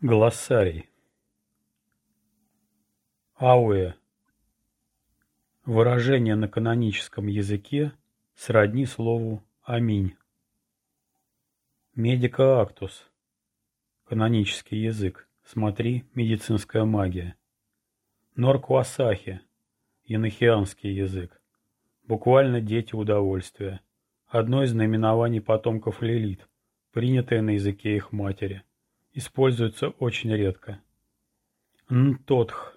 Глоссарий. Ауэ. Выражение на каноническом языке сродни слову «Аминь». Медика актус. Канонический язык. Смотри, медицинская магия. Норквасахи. Янохианский язык. Буквально дети удовольствия. Одно из наименований потомков Лилит, принятое на языке их матери. Используется очень редко. Нтотх.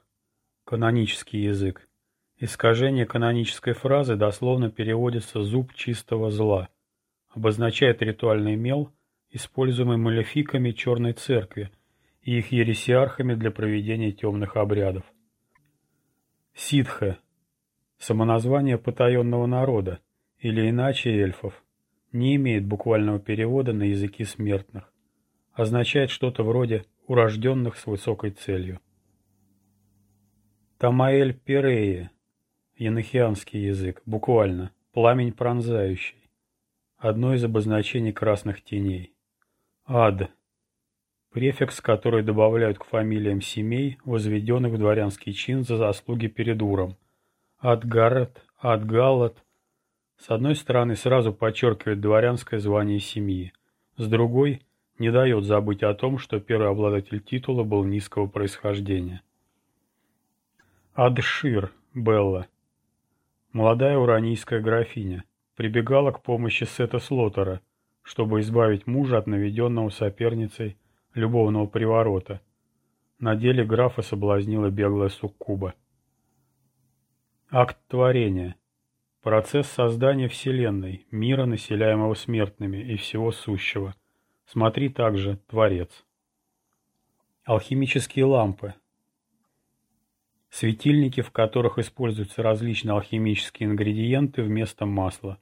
Канонический язык. Искажение канонической фразы дословно переводится «зуб чистого зла». Обозначает ритуальный мел, используемый малефиками Черной Церкви и их ересиархами для проведения темных обрядов. Ситха. Самоназвание потаенного народа, или иначе эльфов, не имеет буквального перевода на языки смертных. Означает что-то вроде «урожденных с высокой целью». Тамаэль Перея. Янохианский язык. Буквально. Пламень пронзающий. Одно из обозначений красных теней. Ад. Префикс, который добавляют к фамилиям семей, возведенных в дворянский чин за заслуги перед Уром. Адгарет, Адгалат. С одной стороны, сразу подчеркивает дворянское звание семьи. С другой, не дает забыть о том, что первый обладатель титула был низкого происхождения. Адшир, Белла. Молодая уранийская графиня. Прибегала к помощи Сета Слотера, чтобы избавить мужа от наведенного соперницей любовного приворота. На деле графа соблазнила беглая суккуба. Акт творения. Процесс создания Вселенной, мира, населяемого смертными и всего сущего. Смотри также Творец. Алхимические лампы. Светильники, в которых используются различные алхимические ингредиенты вместо масла.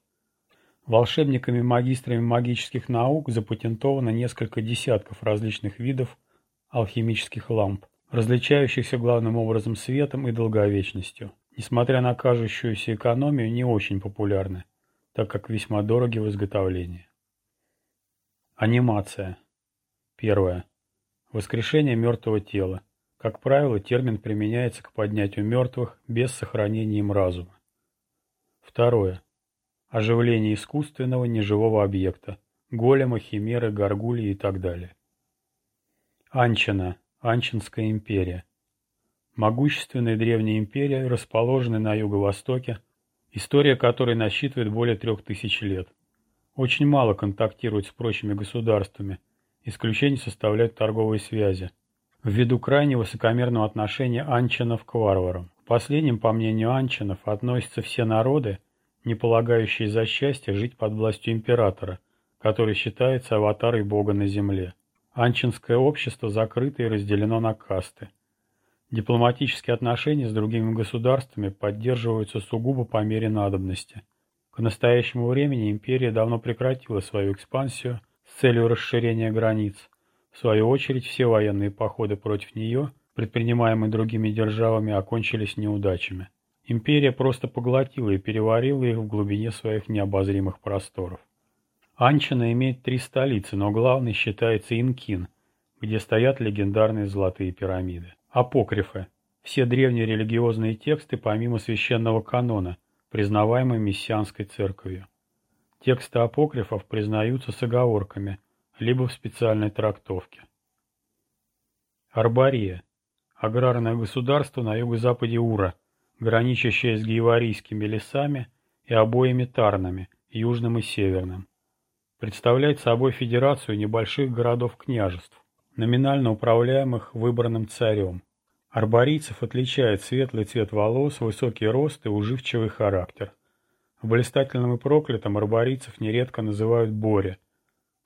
Волшебниками-магистрами магических наук запатентовано несколько десятков различных видов алхимических ламп, различающихся главным образом светом и долговечностью. Несмотря на кажущуюся экономию, не очень популярны, так как весьма дороги в изготовлении. Анимация. Первое. Воскрешение мертвого тела. Как правило, термин применяется к поднятию мертвых без сохранения им разума. Второе. Оживление искусственного неживого объекта. Голема, химеры, горгульи и так далее. Анчина. Анчинская империя. Могущественная древняя империя, расположенная на юго-востоке, история которой насчитывает более трех тысяч лет. Очень мало контактирует с прочими государствами. Исключение составляют торговые связи ввиду крайне высокомерного отношения анчинов к варварам. Последним, по мнению анчинов, относятся все народы, не полагающие за счастье жить под властью императора, который считается аватарой бога на земле. Анчинское общество закрыто и разделено на касты. Дипломатические отношения с другими государствами поддерживаются сугубо по мере надобности. К настоящему времени империя давно прекратила свою экспансию с целью расширения границ, в свою очередь, все военные походы против нее, предпринимаемые другими державами, окончились неудачами. Империя просто поглотила и переварила их в глубине своих необозримых просторов. Анчина имеет три столицы, но главной считается Инкин, где стоят легендарные золотые пирамиды. Апокрифы – все древние религиозные тексты помимо священного канона, признаваемые мессианской церковью. Тексты апокрифов признаются с оговорками, либо в специальной трактовке. Арбария – аграрное государство на юго-западе Ура, граничащее с гейварийскими лесами и обоими Тарнами, южным и северным. Представляет собой федерацию небольших городов-княжеств, номинально управляемых выбранным царем. Арборийцев отличает светлый цвет волос, высокий рост и уживчивый характер. В блистательном и проклятом арборийцев нередко называют Боря –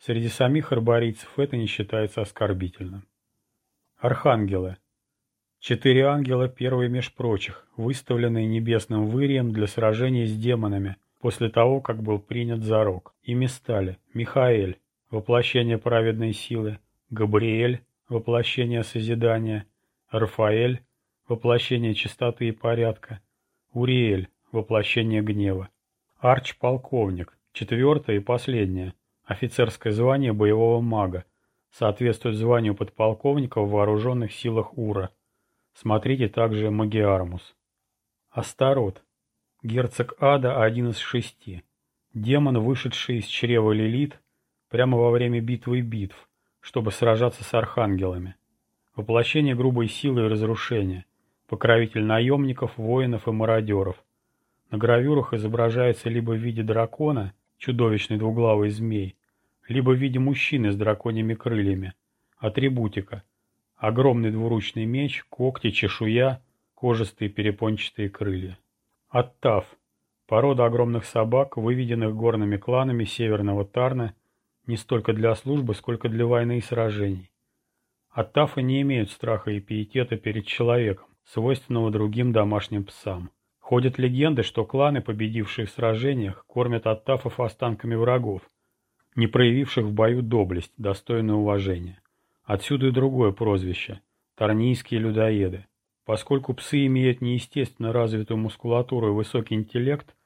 Среди самих арборийцев это не считается оскорбительным. Архангелы. Четыре ангела, первые меж прочих, выставленные небесным вырием для сражения с демонами после того, как был принят зарок. Ими стали Михаэль, воплощение праведной силы, Габриэль, воплощение созидания, Рафаэль, воплощение чистоты и порядка, Уриэль, воплощение гнева. Арч-полковник, четвертое и последнее, офицерское звание боевого мага, соответствует званию подполковника в вооруженных силах Ура. Смотрите также Магиармус. Астарот. Герцог Ада один из шести. Демон, вышедший из чрева Лилит прямо во время битвы битв, чтобы сражаться с архангелами. Воплощение грубой силы и разрушения. Покровитель наемников, воинов и мародеров. На гравюрах изображается либо в виде дракона, чудовищный двуглавый змей, либо в виде мужчины с драконьими крыльями, атрибутика, огромный двуручный меч, когти, чешуя, кожистые перепончатые крылья. Оттав – порода огромных собак, выведенных горными кланами Северного Тарна не столько для службы, сколько для войны и сражений. Оттафы не имеют страха и пиетета перед человеком, свойственного другим домашним псам. Ходят легенды, что кланы, победившие в сражениях, кормят оттафов останками врагов, не проявивших в бою доблесть, достойное уважения. Отсюда и другое прозвище – Тарнийские людоеды. Поскольку псы имеют неестественно развитую мускулатуру и высокий интеллект,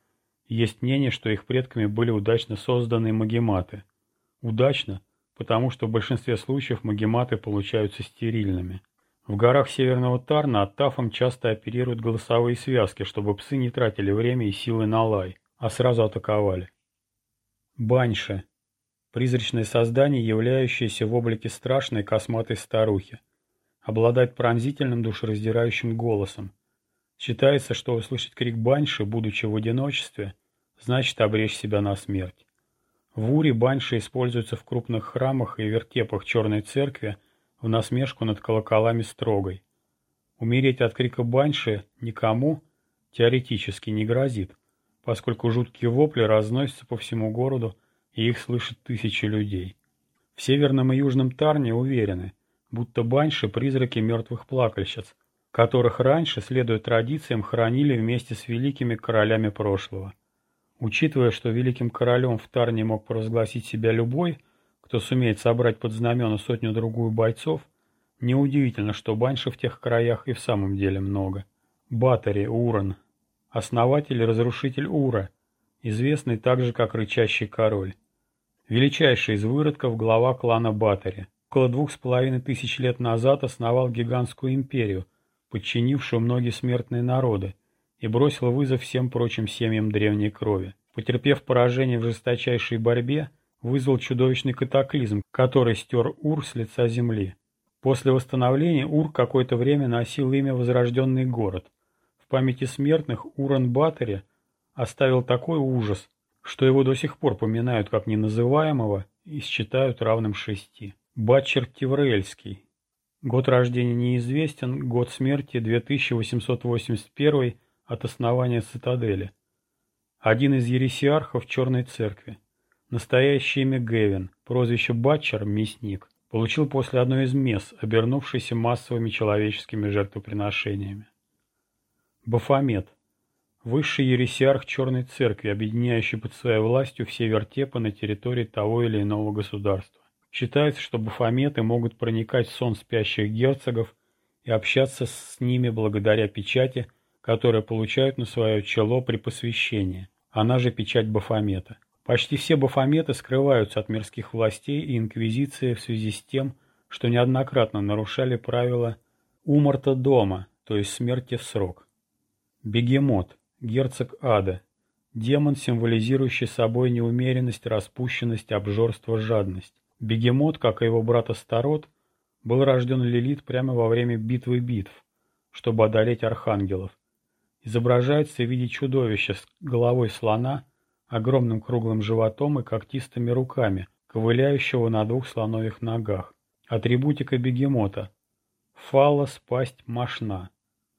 есть мнение, что их предками были удачно созданные магематы. Удачно, потому что в большинстве случаев магематы получаются стерильными. В горах Северного Тарна оттафом часто оперируют голосовые связки, чтобы псы не тратили время и силы на лай, а сразу атаковали. Баньши. Призрачное создание, являющееся в облике страшной косматой старухи. Обладает пронзительным душераздирающим голосом. Считается, что услышать крик баньши, будучи в одиночестве, значит обречь себя на смерть. В Уре баньши используются в крупных храмах и вертепах Черной Церкви в насмешку над колоколами строгой. Умереть от крика баньши никому теоретически не грозит, поскольку жуткие вопли разносятся по всему городу, и их слышат тысячи людей. В северном и южном Тарне уверены, будто баньши – призраки мертвых плакальщиц, которых раньше, следуя традициям, хоронили вместе с великими королями прошлого. Учитывая, что великим королем в Тарне мог провозгласить себя любой – кто сумеет собрать под знамена сотню-другую бойцов, неудивительно, что баньши в тех краях и в самом деле много. Батари Уран, основатель и разрушитель Ура, известный также как Рычащий Король. Величайший из выродков глава клана Батари. Около двух с половиной тысяч лет назад основал гигантскую империю, подчинившую многие смертные народы, и бросил вызов всем прочим семьям древней крови. Потерпев поражение в жесточайшей борьбе, вызвал чудовищный катаклизм, который стер Ур с лица земли. После восстановления Ур какое-то время носил имя «Возрожденный город». В памяти смертных Уран-Батаре оставил такой ужас, что его до сих пор поминают как неназываемого и считают равным шести. Батчер Теврельский. Год рождения неизвестен, год смерти 2881 от основания цитадели. Один из ересиархов Черной Церкви. Настоящее имя Гевин, прозвище Батчер, мясник, получил после одной из мес, обернувшейся массовыми человеческими жертвоприношениями. Бафомет. Высший ересиарх Черной Церкви, объединяющий под своей властью все вертепы на территории того или иного государства. Считается, что бафометы могут проникать в сон спящих герцогов и общаться с ними благодаря печати, которую получают на свое чело при посвящении, она же печать бафомета. Почти все бафометы скрываются от мирских властей и инквизиции в связи с тем, что неоднократно нарушали правила уморта дома, то есть смерти в срок. Бегемот, герцог ада, демон, символизирующий собой неумеренность, распущенность, обжорство, жадность. Бегемот, как и его брат Астарот, был рожден Лилит прямо во время битвы битв, чтобы одолеть архангелов. Изображается в виде чудовища с головой слона – огромным круглым животом и когтистыми руками, ковыляющего на двух слоновых ногах. Атрибутика бегемота. Фаллос, пасть, мошна.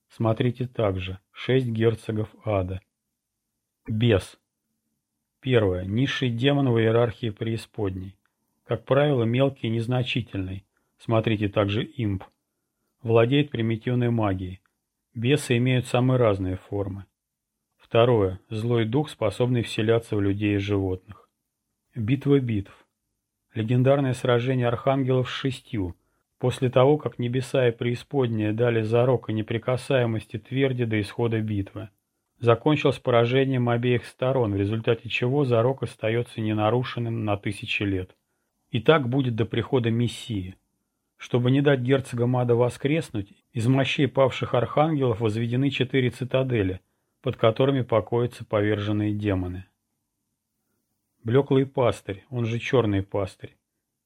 Смотрите также. Шесть герцогов ада. Бес. Первое. Низший демон в иерархии преисподней. Как правило, мелкий и незначительный. Смотрите также имп. Владеет примитивной магией. Бесы имеют самые разные формы. Второе. Злой дух, способный вселяться в людей и животных. Битва битв. Легендарное сражение архангелов с шестью. После того, как небеса и преисподняя дали зарок о неприкасаемости тверди до исхода битвы. Закончилось поражением обеих сторон, в результате чего зарок остается ненарушенным на тысячи лет. И так будет до прихода Мессии. Чтобы не дать герцогам ада воскреснуть, из мощей павших архангелов возведены четыре цитадели, под которыми покоятся поверженные демоны. Блеклый пастырь, он же черный пастырь.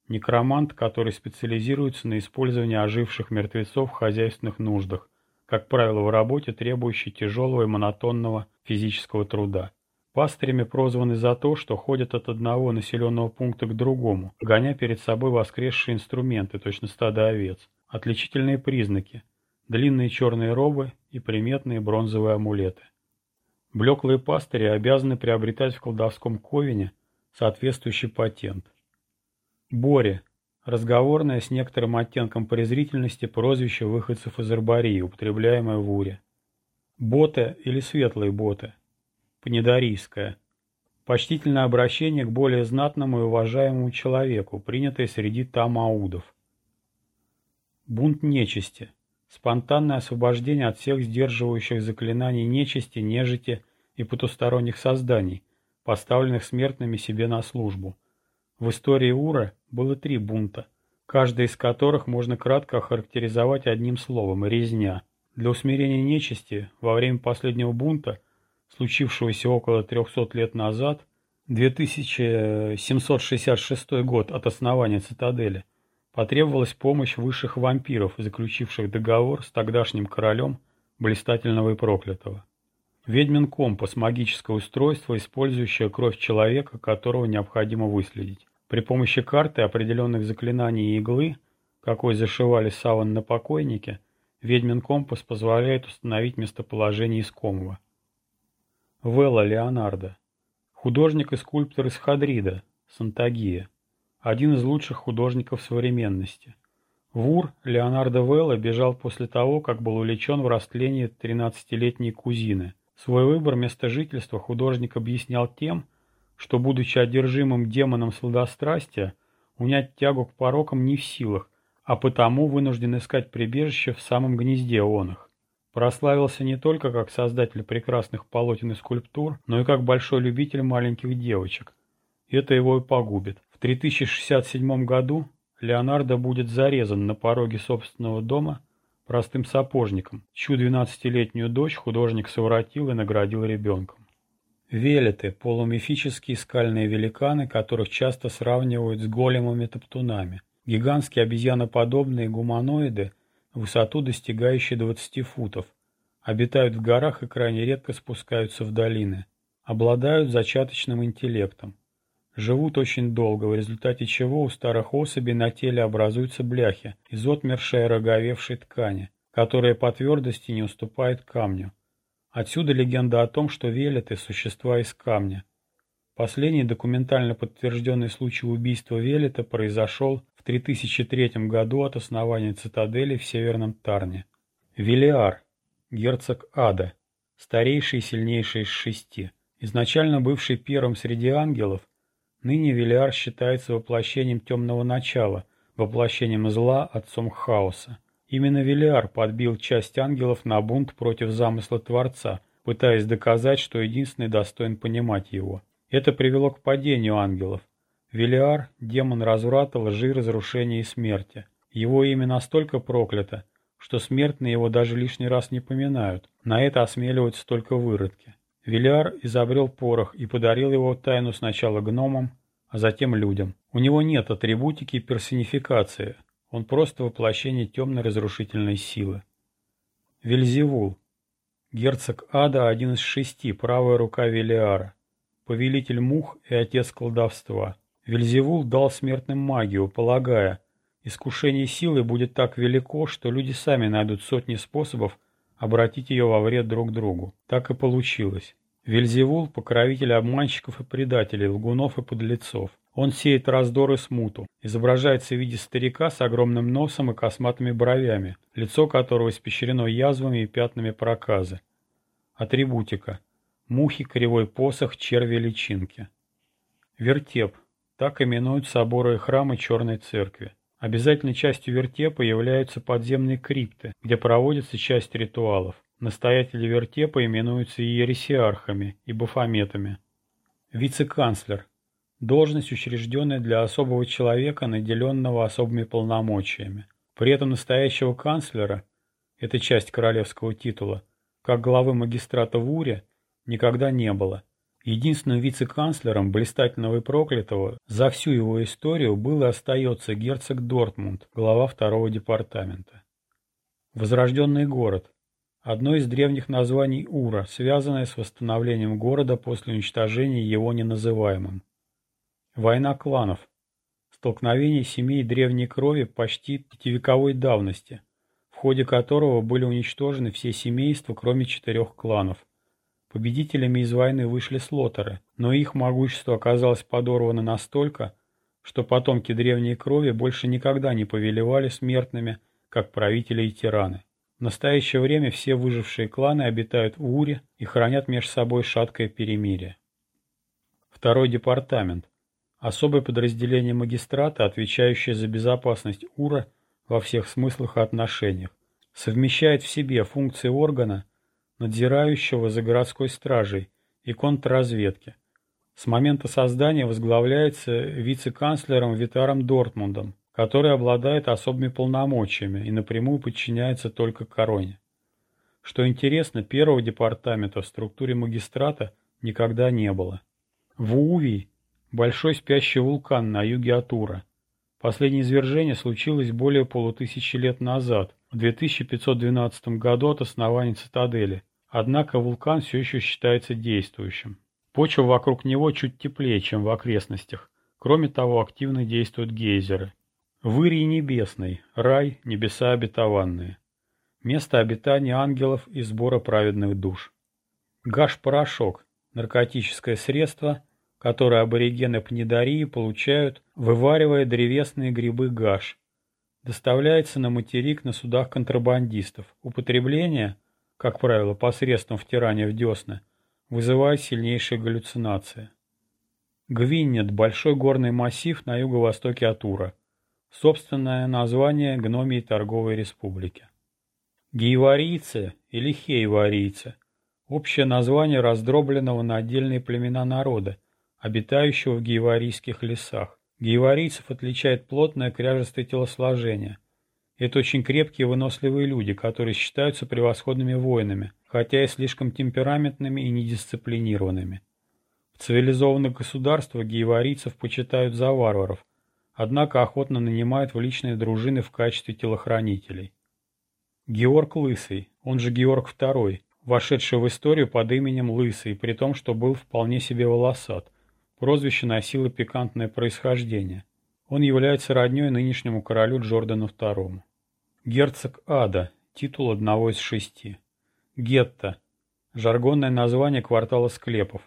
Некромант, который специализируется на использовании оживших мертвецов в хозяйственных нуждах, как правило, в работе, требующей тяжелого и монотонного физического труда. Пастырями прозваны за то, что ходят от одного населенного пункта к другому, гоня перед собой воскресшие инструменты, точно стадо овец. Отличительные признаки – длинные черные робы и приметные бронзовые амулеты. Блеклые пастыри обязаны приобретать в колдовском ковине соответствующий патент. Боре – разговорное с некоторым оттенком презрительности прозвище выходцев из арбории, употребляемое в Уре. Боты или светлые боты – Панедарийское – почтительное обращение к более знатному и уважаемому человеку, принятое среди тамаудов. Бунт нечисти – спонтанное освобождение от всех сдерживающих заклинаний нечисти, нежити и потусторонних созданий, поставленных смертными себе на службу. В истории Ура было три бунта, каждый из которых можно кратко охарактеризовать одним словом – резня. Для усмирения нечисти во время последнего бунта, случившегося около 300 лет назад, 2766 год от основания цитадели, потребовалась помощь высших вампиров, заключивших договор с тогдашним королем блистательного и проклятого. Ведьмин компас – магическое устройство, использующее кровь человека, которого необходимо выследить. При помощи карты определенных заклинаний и иглы, какой зашивали саван на покойнике, ведьмин компас позволяет установить местоположение искомого. Велла Леонардо. Художник и скульптор из Хадрида, Сантагия. Один из лучших художников современности. В Ур Леонардо Велла бежал после того, как был увлечен в растление 13-летней кузины – Свой выбор места жительства художник объяснял тем, что, будучи одержимым демоном сладострастия, унять тягу к порокам не в силах, а потому вынужден искать прибежище в самом гнезде он. Прославился не только как создатель прекрасных полотен и скульптур, но и как большой любитель маленьких девочек. Это его и погубит. В 3067 году Леонардо будет зарезан на пороге собственного дома простым сапожником, чью двенадцатилетнюю дочь художник совратил и наградил ребенком. Велеты – полумифические скальные великаны, которых часто сравнивают с големами-топтунами. Гигантские обезьяноподобные гуманоиды, высоту достигающие 20 футов, обитают в горах и крайне редко спускаются в долины. Обладают зачаточным интеллектом. Живут очень долго, в результате чего у старых особей на теле образуются бляхи из отмершей роговевшей ткани, которая по твердости не уступает камню. Отсюда легенда о том, что велеты – существа из камня. Последний документально подтвержденный случай убийства велета произошел в 3003 году от основания цитадели в Северном Тарне. Велиар, герцог Ада, старейший и сильнейший из шести, изначально бывший первым среди ангелов, Ныне Велиар считается воплощением темного начала, воплощением зла, отцом хаоса. Именно Велиар подбил часть ангелов на бунт против замысла Творца, пытаясь доказать, что единственный достоин понимать его. Это привело к падению ангелов. Велиар – демон разврата, лжи, разрушения и смерти. Его имя настолько проклято, что смертные его даже лишний раз не поминают. На это осмеливаются только выродки. Виляр изобрел порох и подарил его тайну сначала гномам, а затем людям. У него нет атрибутики и персонификации, он просто воплощение темной разрушительной силы. Вельзевул. Герцог Ада – один из шести, правая рука Велиара. Повелитель мух и отец колдовства. Вельзевул дал смертным магию, полагая, искушение силы будет так велико, что люди сами найдут сотни способов обратить ее во вред друг другу. Так и получилось. Вельзевул – покровитель обманщиков и предателей, лгунов и подлецов. Он сеет раздор и смуту, изображается в виде старика с огромным носом и косматыми бровями, лицо которого испещрено язвами и пятнами проказы. Атрибутика. Мухи, кривой посох, черви, личинки. Вертеп. Так именуют соборы и храмы Черной Церкви. Обязательной частью вертепа являются подземные крипты, где проводится часть ритуалов. Настоятели вертепа именуются иересиархами и бафометами. Вице-канцлер. Должность, учрежденная для особого человека, наделенного особыми полномочиями. При этом настоящего канцлера, это часть королевского титула, как главы магистрата в Уре, никогда не было. Единственным вице-канцлером блистательного и проклятого за всю его историю был и остается герцог Дортмунд, глава второго департамента. Возрожденный город. Одно из древних названий Ура, связанное с восстановлением города после уничтожения его неназываемым. Война кланов. Столкновение семей древней крови почти пятивековой давности, в ходе которого были уничтожены все семейства, кроме четырех кланов. Победителями из войны вышли слотеры, но их могущество оказалось подорвано настолько, что потомки древней крови больше никогда не повелевали смертными, как правители и тираны. В настоящее время все выжившие кланы обитают в Уре и хранят между собой шаткое перемирие. Второй департамент. Особое подразделение магистрата, отвечающее за безопасность Ура во всех смыслах и отношениях, совмещает в себе функции органа, надзирающего за городской стражей и контрразведки. С момента создания возглавляется вице-канцлером Витаром Дортмундом, который обладает особыми полномочиями и напрямую подчиняется только короне. Что интересно, первого департамента в структуре магистрата никогда не было. В Увий – большой спящий вулкан на юге Атура. Последнее извержение случилось более полутысячи лет назад, в 2512 году от основания цитадели, Однако вулкан все еще считается действующим. Почва вокруг него чуть теплее, чем в окрестностях. Кроме того, активно действуют гейзеры. Вырий небесный, рай, небеса обетованные. Место обитания ангелов и сбора праведных душ. Гаш-порошок – наркотическое средство, которое аборигены Пнедарии получают, вываривая древесные грибы гаш. Доставляется на материк на судах контрабандистов. Употребление – как правило, посредством втирания в десны, вызывает сильнейшие галлюцинации. Гвиннет – большой горный массив на юго-востоке Атура. Собственное название гномии торговой республики. Гейварийцы или хейварийцы – общее название раздробленного на отдельные племена народа, обитающего в гейварийских лесах. Гейварийцев отличает плотное кряжестое телосложение – это очень крепкие выносливые люди, которые считаются превосходными воинами, хотя и слишком темпераментными и недисциплинированными. В цивилизованных государствах гейварийцев почитают за варваров, однако охотно нанимают в личные дружины в качестве телохранителей. Георг Лысый, он же Георг II, вошедший в историю под именем Лысый, при том, что был вполне себе волосат. Прозвище носило пикантное происхождение. Он является роднёй нынешнему королю Джордану II. Герцог Ада. Титул одного из шести. Гетто. Жаргонное название квартала склепов.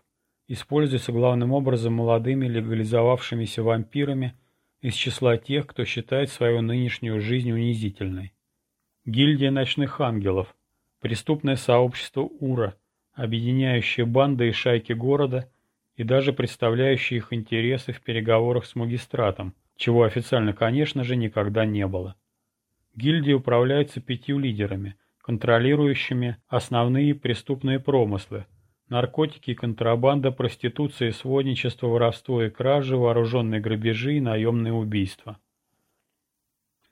Используется главным образом молодыми легализовавшимися вампирами из числа тех, кто считает свою нынешнюю жизнь унизительной. Гильдия ночных ангелов. Преступное сообщество Ура, объединяющее банды и шайки города и даже представляющее их интересы в переговорах с магистратом, чего официально, конечно же, никогда не было. Гильдия управляется пятью лидерами, контролирующими основные преступные промыслы – наркотики, контрабанда, проституция, сводничество, воровство и кражи, вооруженные грабежи и наемные убийства.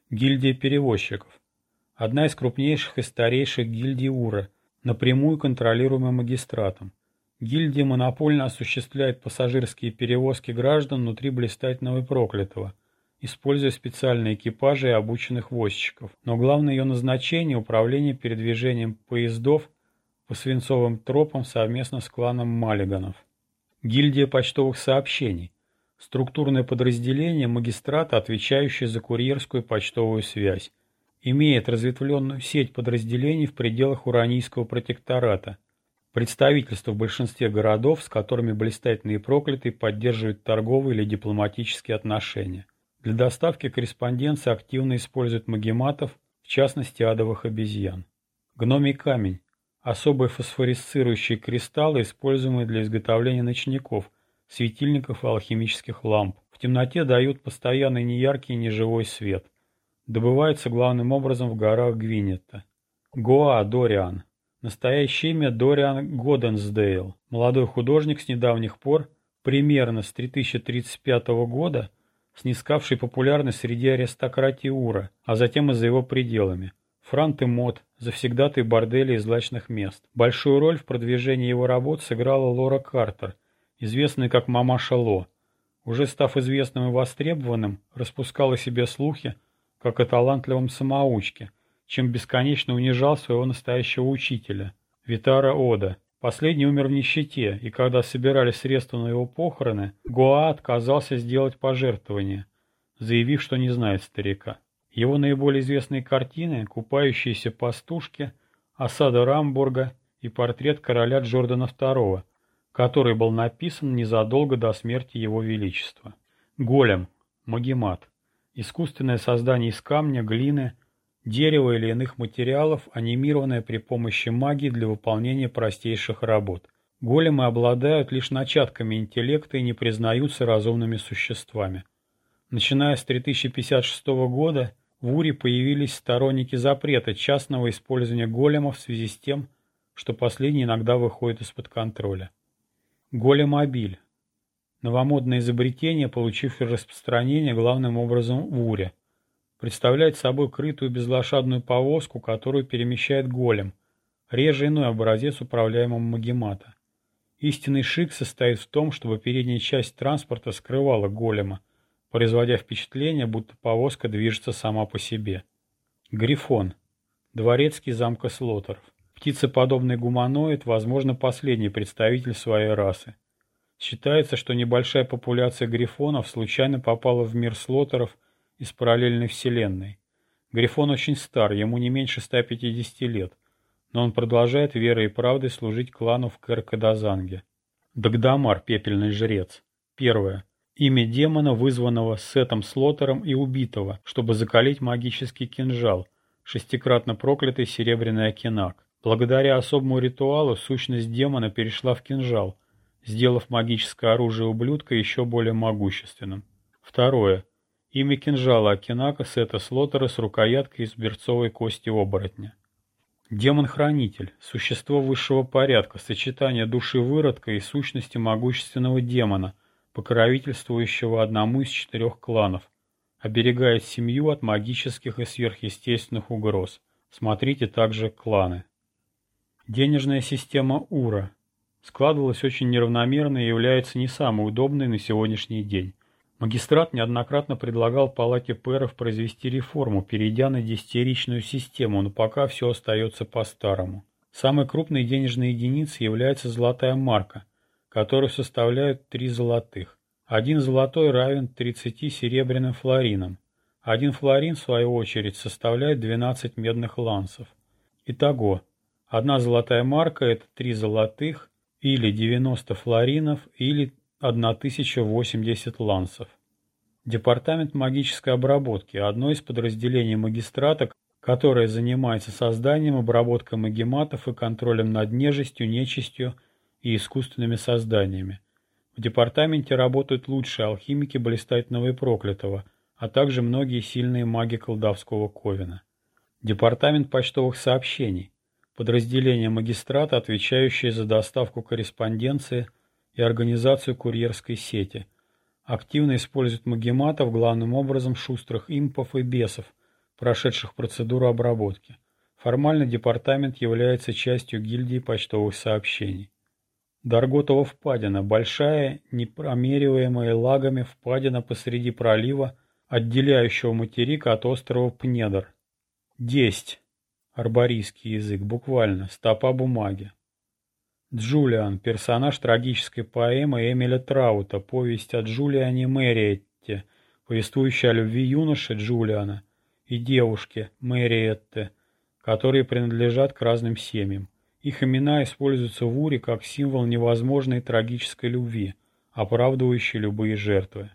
Гильдия перевозчиков – одна из крупнейших и старейших гильдий УРА, напрямую контролируемая магистратом. Гильдия монопольно осуществляет пассажирские перевозки граждан внутри блистательного и проклятого – используя специальные экипажи и обученных возчиков. Но главное ее назначение – управление передвижением поездов по свинцовым тропам совместно с кланом Маллиганов. Гильдия почтовых сообщений – структурное подразделение магистрата, отвечающее за курьерскую почтовую связь. Имеет разветвленную сеть подразделений в пределах Уранийского протектората. Представительство в большинстве городов, с которыми блистательные проклятые поддерживают торговые или дипломатические отношения. Для доставки корреспонденции активно используют магематов, в частности адовых обезьян. Гномий камень – особые фосфорисцирующие кристаллы, используемые для изготовления ночников, светильников и алхимических ламп. В темноте дают постоянный неяркий неживой свет. Добывается главным образом в горах Гвинетта. Гоа Дориан. Настоящее имя Дориан Годенсдейл. Молодой художник с недавних пор – примерно с 3035 года снискавший популярность среди аристократии Ура, а затем и за его пределами. Франт и Мод, завсегдатый борделей и злачных мест. Большую роль в продвижении его работ сыграла Лора Картер, известная как Мамаша Ло. Уже став известным и востребованным, распускала себе слухи, как о талантливом самоучке, чем бесконечно унижал своего настоящего учителя, Витара Ода. Последний умер в нищете, и когда собирали средства на его похороны, Гоа отказался сделать пожертвование, заявив, что не знает старика. Его наиболее известные картины «Купающиеся пастушки», «Осада Рамбурга» и портрет короля Джордана II, который был написан незадолго до смерти его величества. Голем, магемат, искусственное создание из камня, глины, дерева или иных материалов, анимированное при помощи магии для выполнения простейших работ. Големы обладают лишь начатками интеллекта и не признаются разумными существами. Начиная с 3056 года в Уре появились сторонники запрета частного использования големов в связи с тем, что последний иногда выходит из-под контроля. Големобиль. Новомодное изобретение, получившее распространение главным образом в Уре. Представляет собой крытую безлошадную повозку, которую перемещает голем, реже иной образец управляемого магемата. Истинный шик состоит в том, чтобы передняя часть транспорта скрывала голема, производя впечатление, будто повозка движется сама по себе. Грифон. Дворецкий замка Слотеров. Птицеподобный гуманоид, возможно, последний представитель своей расы. Считается, что небольшая популяция грифонов случайно попала в мир слотеров из параллельной вселенной. Грифон очень стар, ему не меньше 150 лет, но он продолжает верой и правдой служить клану в Керкадазанге. Дагдамар, пепельный жрец. Первое. Имя демона, вызванного Сетом Слотером и убитого, чтобы закалить магический кинжал, шестикратно проклятый серебряный окинак. Благодаря особому ритуалу сущность демона перешла в кинжал, сделав магическое оружие ублюдка еще более могущественным. Второе. Имя кинжала Акинака Сета Слотера с рукояткой из берцовой кости оборотня. Демон-хранитель – существо высшего порядка, сочетание души выродка и сущности могущественного демона, покровительствующего одному из четырех кланов, оберегает семью от магических и сверхъестественных угроз. Смотрите также кланы. Денежная система УРА складывалась очень неравномерно и является не самой удобной на сегодняшний день. Магистрат неоднократно предлагал палате пэров произвести реформу, перейдя на десятиричную систему, но пока все остается по-старому. Самой крупной денежной единицей является золотая марка, который составляет 3 золотых. Один золотой равен 30 серебряным флоринам. Один флорин, в свою очередь, составляет 12 медных лансов. Итого, одна золотая марка – это 3 золотых, или 90 флоринов, или 1080 лансов. Департамент магической обработки – одно из подразделений магистрата, которое занимается созданием, обработкой магематов и контролем над нежестью, нечистью и искусственными созданиями. В департаменте работают лучшие алхимики Блистательного и Проклятого, а также многие сильные маги колдовского ковена. Департамент почтовых сообщений – подразделение магистрата, отвечающее за доставку корреспонденции и организацию курьерской сети. Активно использует магематов, главным образом шустрых импов и бесов, прошедших процедуру обработки. Формально департамент является частью гильдии почтовых сообщений. Дарготова впадина – большая, непромериваемая лагами впадина посреди пролива, отделяющего материк от острова Пнедр. Десть – арборийский язык, буквально, стопа бумаги. Джулиан – персонаж трагической поэмы Эмиля Траута, повесть о Джулиане Мэриетте, повествующая о любви юноши Джулиана и девушки Мэриетте, которые принадлежат к разным семьям. Их имена используются в Уре как символ невозможной трагической любви, оправдывающей любые жертвы.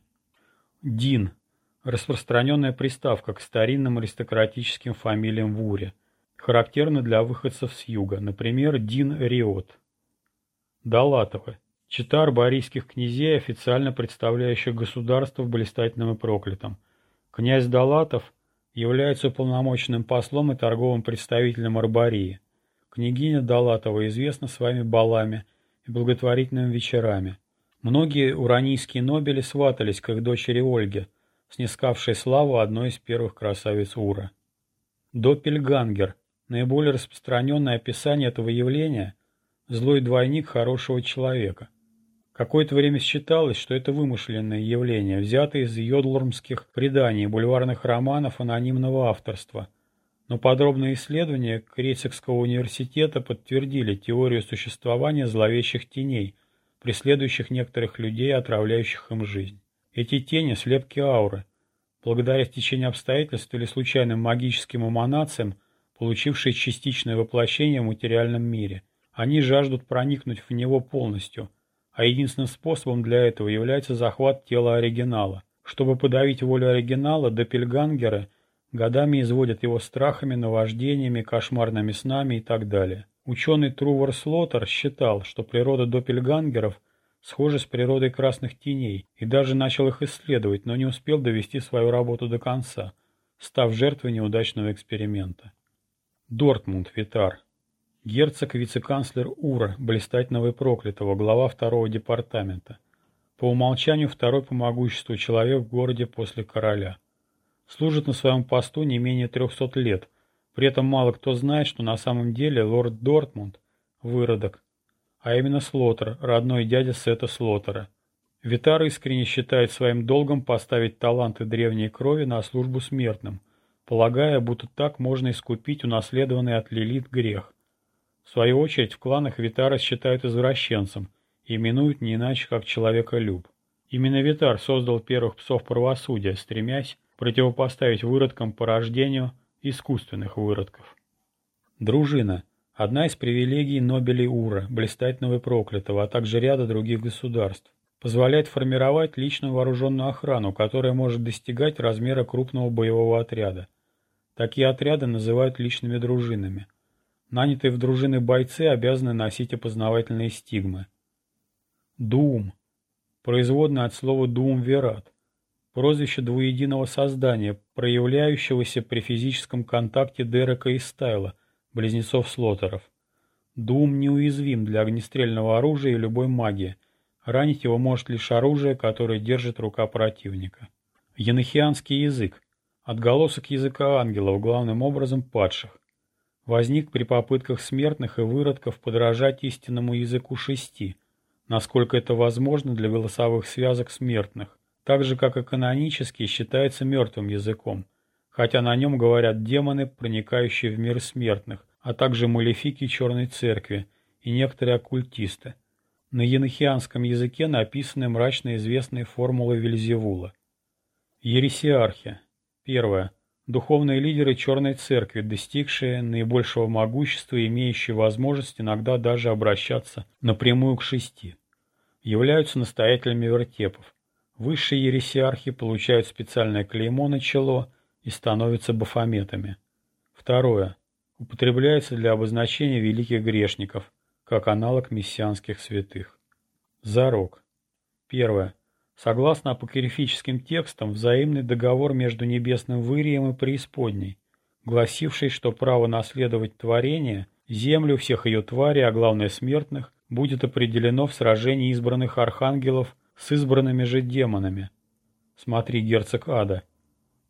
Дин – распространенная приставка к старинным аристократическим фамилиям в Уре, характерна для выходцев с юга, например, Дин Риот. Далатовы – чита арборийских князей, официально представляющих государство в блистательном и проклятом. Князь Далатов является уполномоченным послом и торговым представителем Арбории – Княгиня Далатова известна своими балами и благотворительными вечерами. Многие уранийские нобели сватались к их дочери Ольге, снискавшей славу одной из первых красавиц Ура. Доппельгангер – наиболее распространенное описание этого явления – злой двойник хорошего человека. Какое-то время считалось, что это вымышленное явление, взятое из йодлормских преданий, бульварных романов анонимного авторства. Но подробные исследования Крейцекского университета подтвердили теорию существования зловещих теней – преследующих некоторых людей, отравляющих им жизнь. Эти тени – слепки ауры, благодаря стечению обстоятельств или случайным магическим эманациям, получившие частичное воплощение в материальном мире. Они жаждут проникнуть в него полностью, а единственным способом для этого является захват тела оригинала. Чтобы подавить волю оригинала, допельгангеры годами изводят его страхами, наваждениями, кошмарными снами и так далее. Ученый Трувор Слотер считал, что природа доппельгангеров схожа с природой красных теней, и даже начал их исследовать, но не успел довести свою работу до конца, став жертвой неудачного эксперимента. Дортмунд, Витар. Герцог вице-канцлер Ура, блистательного и проклятого, глава второго департамента. По умолчанию второй по могуществу человек в городе после короля. Служит на своем посту не менее трехсот лет – при этом мало кто знает, что на самом деле лорд Дортмунд – выродок, а именно Слотер, родной дядя Сета Слотера. Витар искренне считает своим долгом поставить таланты древней крови на службу смертным, полагая, будто так можно искупить унаследованный от Лилит грех. В свою очередь в кланах Витара считают извращенцем и именуют не иначе, как человеколюб. Именно Витар создал первых псов правосудия, стремясь противопоставить выродкам по рождению – искусственных выродков. Дружина – одна из привилегий Нобелей Ура, блистательного и проклятого, а также ряда других государств. Позволяет формировать личную вооруженную охрану, которая может достигать размера крупного боевого отряда. Такие отряды называют личными дружинами. Нанятые в дружины бойцы обязаны носить опознавательные стигмы. Дум – производная от слова «дуум верат», прозвище двуединого создания, проявляющегося при физическом контакте Дерека и Стайла, близнецов Слотеров. Дум неуязвим для огнестрельного оружия и любой магии. Ранить его может лишь оружие, которое держит рука противника. Янохианский язык. Отголосок языка ангелов, главным образом падших. Возник при попытках смертных и выродков подражать истинному языку шести, насколько это возможно для голосовых связок смертных так же, как и канонически, считается мертвым языком, хотя на нем говорят демоны, проникающие в мир смертных, а также малефики Черной Церкви и некоторые оккультисты. На енохианском языке написаны мрачно известные формулы Вельзевула. Ересиархия. Первое. Духовные лидеры Черной Церкви, достигшие наибольшего могущества и имеющие возможность иногда даже обращаться напрямую к шести, являются настоятелями вертепов. Высшие ересиархи получают специальное клеймо на чело и становятся бафометами. Второе. Употребляется для обозначения великих грешников, как аналог мессианских святых. Зарок. Первое. Согласно апокрифическим текстам, взаимный договор между небесным вырием и преисподней, гласивший, что право наследовать творение, землю, всех ее тварей, а главное смертных, будет определено в сражении избранных архангелов с избранными же демонами. Смотри, герцог ада.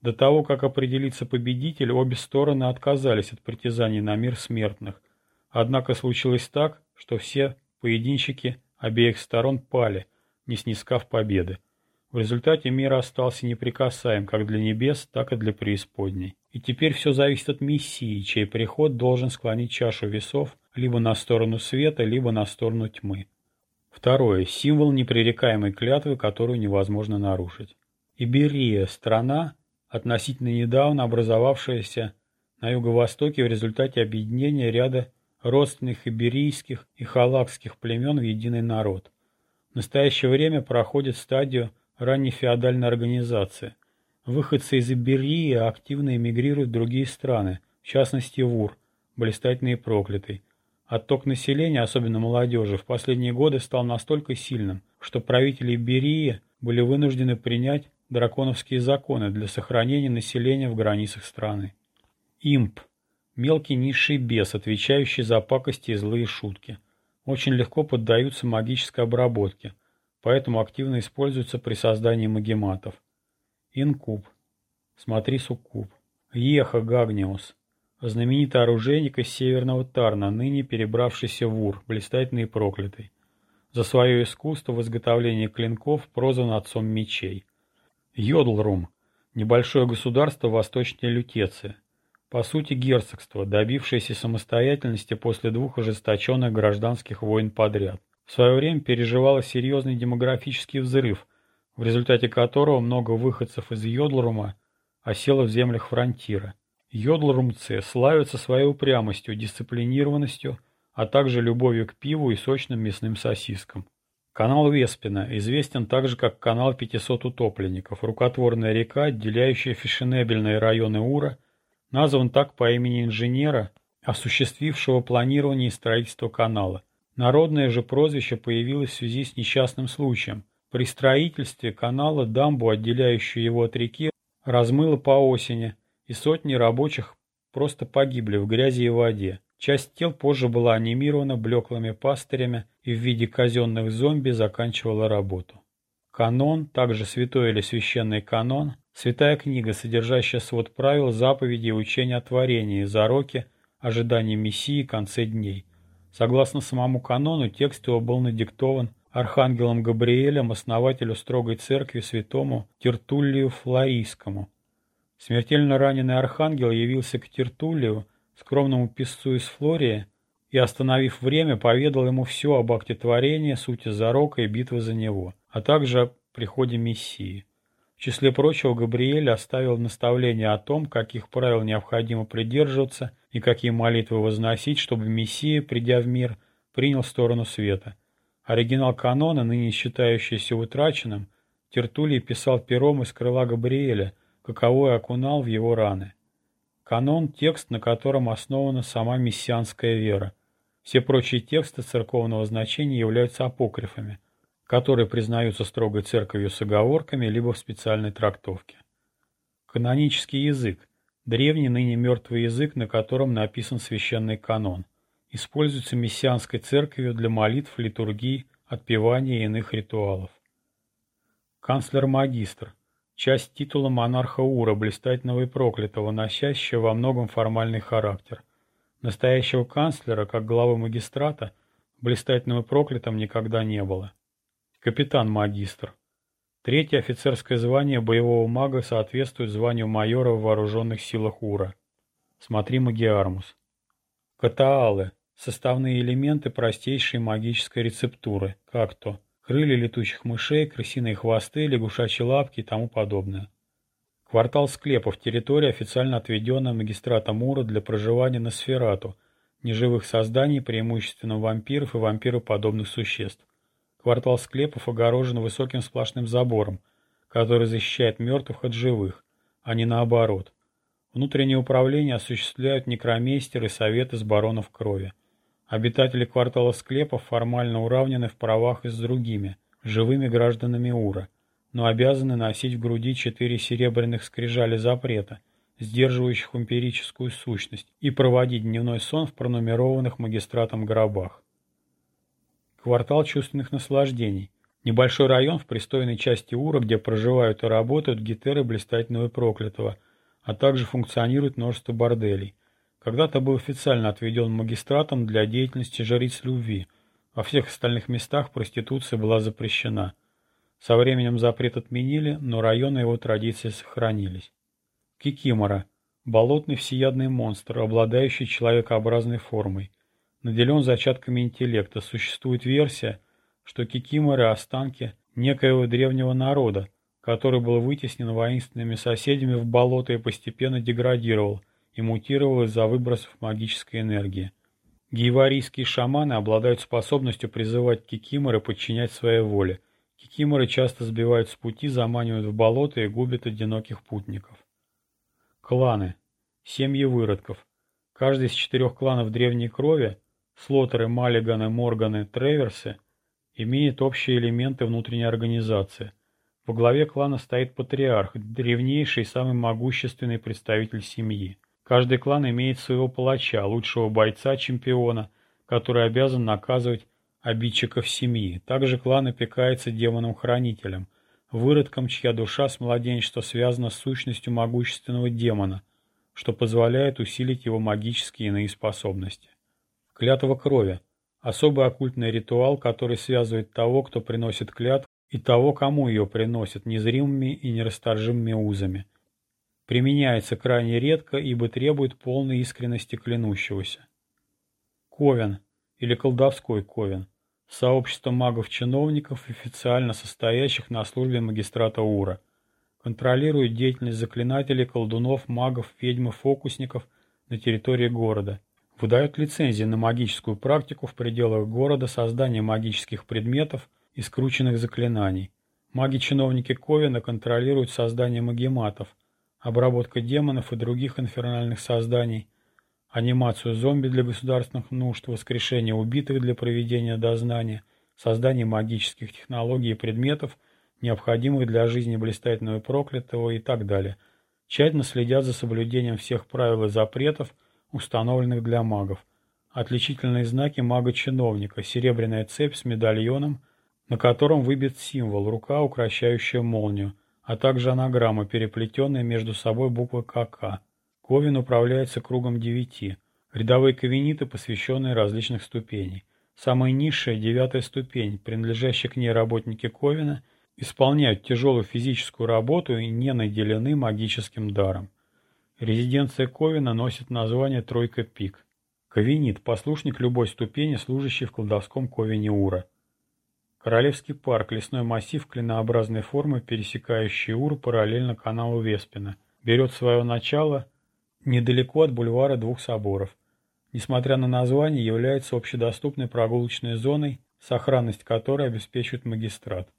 До того, как определиться победитель, обе стороны отказались от притязаний на мир смертных. Однако случилось так, что все поединщики обеих сторон пали, не снискав победы. В результате мир остался неприкасаем как для небес, так и для преисподней. И теперь все зависит от Мессии, чей приход должен склонить чашу весов либо на сторону света, либо на сторону тьмы. Второе. Символ непререкаемой клятвы, которую невозможно нарушить. Иберия – страна, относительно недавно образовавшаяся на юго-востоке в результате объединения ряда родственных иберийских и халакских племен в единый народ. В настоящее время проходит стадию ранней феодальной организации. Выходцы из Иберии активно эмигрируют в другие страны, в частности в Ур, блистательный и проклятый, Отток населения, особенно молодежи, в последние годы стал настолько сильным, что правители Берии были вынуждены принять драконовские законы для сохранения населения в границах страны. Имп – мелкий низший бес, отвечающий за пакости и злые шутки. Очень легко поддаются магической обработке. поэтому активно используется при создании магематов. Инкуб. Смотри суккуб. Еха Гагниус. Знаменитый оружейник из Северного Тарна, ныне перебравшийся в Ур, блистательный и проклятый. За свое искусство в изготовлении клинков прозван отцом мечей. Йодлрум. Небольшое государство восточнее Лютеции. По сути герцогство, добившееся самостоятельности после двух ожесточенных гражданских войн подряд. В свое время переживало серьезный демографический взрыв, в результате которого много выходцев из Йодлрума осело в землях фронтира. Йодлрумцы славятся своей упрямостью, дисциплинированностью, а также любовью к пиву и сочным мясным сосискам. Канал Веспина известен также как канал 500 утопленников, рукотворная река, отделяющая фешенебельные районы Ура, назван так по имени инженера, осуществившего планирование и строительство канала. Народное же прозвище появилось в связи с несчастным случаем. При строительстве канала дамбу, отделяющую его от реки, размыло по осени, и сотни рабочих просто погибли в грязи и воде. Часть тел позже была анимирована блеклыми пастырями и в виде казенных зомби заканчивала работу. Канон, также святой или священный канон, святая книга, содержащая свод правил, заповедей и учения о творении, зароки, ожидании Мессии, конце дней. Согласно самому канону, текст его был надиктован архангелом Габриэлем, основателю строгой церкви святому Тертуллию Флорийскому, Смертельно раненый архангел явился к Тертулию, скромному писцу из Флории, и, остановив время, поведал ему все об акте творения, сути зарока и битвы за него, а также о приходе Мессии. Числе прочего Габриэль оставил наставление о том, каких правил необходимо придерживаться и какие молитвы возносить, чтобы Мессия, придя в мир, принял сторону света. Оригинал канона, ныне считающийся утраченным, Тертулий писал пером из крыла Габриэля – каковой окунал в его раны. Канон – текст, на котором основана сама мессианская вера. Все прочие тексты церковного значения являются апокрифами, которые признаются строгой церковью с оговорками либо в специальной трактовке. Канонический язык – древний ныне мертвый язык, на котором написан священный канон. Используется мессианской церковью для молитв, литургий, отпевания и иных ритуалов. Канцлер-магистр – Часть титула монарха Ура, блистательного и проклятого, носящего во многом формальный характер. Настоящего канцлера, как главы магистрата, блистательным и проклятым никогда не было. Капитан-магистр. Третье офицерское звание боевого мага соответствует званию майора в вооруженных силах Ура. Смотри Магиармус. Катаалы. Составные элементы простейшей магической рецептуры, как то крылья летучих мышей, крысиные хвосты, лягушачьи лапки и тому подобное. Квартал склепов – территория, официально отведенная магистратом Ура для проживания на сферату, неживых созданий, преимущественно вампиров и вампироподобных существ. Квартал склепов огорожен высоким сплошным забором, который защищает мертвых от живых, а не наоборот. Внутреннее управление осуществляют некромейстеры советы с баронов крови. Обитатели квартала склепов формально уравнены в правах и с другими, живыми гражданами Ура, но обязаны носить в груди четыре серебряных скрижали запрета, сдерживающих эмпирическую сущность, и проводить дневной сон в пронумерованных магистратом гробах. Квартал чувственных наслаждений. Небольшой район в пристойной части Ура, где проживают и работают гетеры блистательного и проклятого, а также функционирует множество борделей – когда-то был официально отведен магистратом для деятельности жриц любви. Во всех остальных местах проституция была запрещена. Со временем запрет отменили, но районы его традиции сохранились. Кикимора – болотный всеядный монстр, обладающий человекообразной формой. Наделен зачатками интеллекта. Существует версия, что кикиморы – останки некоего древнего народа, который был вытеснен воинственными соседями в болото и постепенно деградировал – и мутировал из-за выбросов магической энергии. Гейварийские шаманы обладают способностью призывать кикиморы подчинять своей воле. Кикиморы часто сбивают с пути, заманивают в болото и губят одиноких путников. Кланы. Семьи выродков. Каждый из четырех кланов древней крови – Слотеры, Маллиганы, Морганы, Треверсы – имеет общие элементы внутренней организации. Во главе клана стоит патриарх, древнейший и самый могущественный представитель семьи. Каждый клан имеет своего палача, лучшего бойца-чемпиона, который обязан наказывать обидчиков семьи. Также клан опекается демоном-хранителем, выродком, чья душа с младенчества связана с сущностью могущественного демона, что позволяет усилить его магические иные способности. Клятва крови – особый оккультный ритуал, который связывает того, кто приносит клятву, и того, кому ее приносят, незримыми и нерасторжимыми узами. Применяется крайне редко, ибо требует полной искренности клянущегося. Ковен или колдовской ковен – сообщество магов-чиновников, официально состоящих на службе магистрата Ура. Контролирует деятельность заклинателей, колдунов, магов, ведьм и фокусников на территории города. Выдает лицензии на магическую практику в пределах города, создание магических предметов – и скрученных заклинаний. Маги-чиновники Ковина контролируют создание магематов, обработка демонов и других инфернальных созданий, анимацию зомби для государственных нужд, воскрешение убитых для проведения дознания, создание магических технологий и предметов, необходимых для жизни блистательного и проклятого и так далее. Тщательно следят за соблюдением всех правил и запретов, установленных для магов. Отличительные знаки мага-чиновника – серебряная цепь с медальоном – на котором выбит символ, рука, укращающая молнию, а также анаграмма, переплетенная между собой буквы КК. Ковен управляется кругом девяти. Рядовые ковениты, посвященные различных ступеней. Самая низшая, девятая ступень, принадлежащая к ней работники Ковена, исполняют тяжелую физическую работу и не наделены магическим даром. Резиденция Ковена носит название «Тройка Пик». Ковенит – послушник любой ступени, служащий в колдовском Ковене Ура. Королевский парк – лесной массив клинообразной формы, пересекающий Ур параллельно каналу Веспина. Берет свое начало недалеко от бульвара двух соборов. Несмотря на название, является общедоступной прогулочной зоной, сохранность которой обеспечивает магистрат.